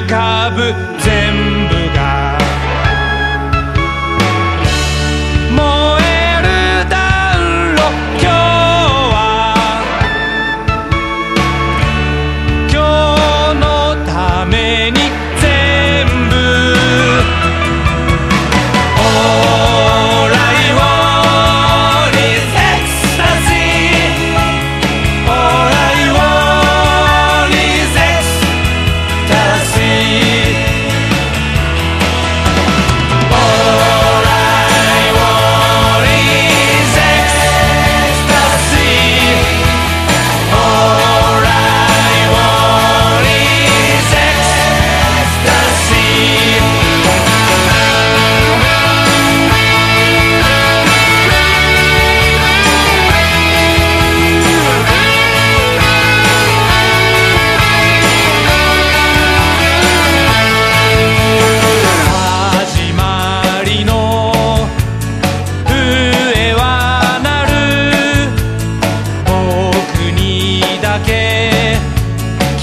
Kabel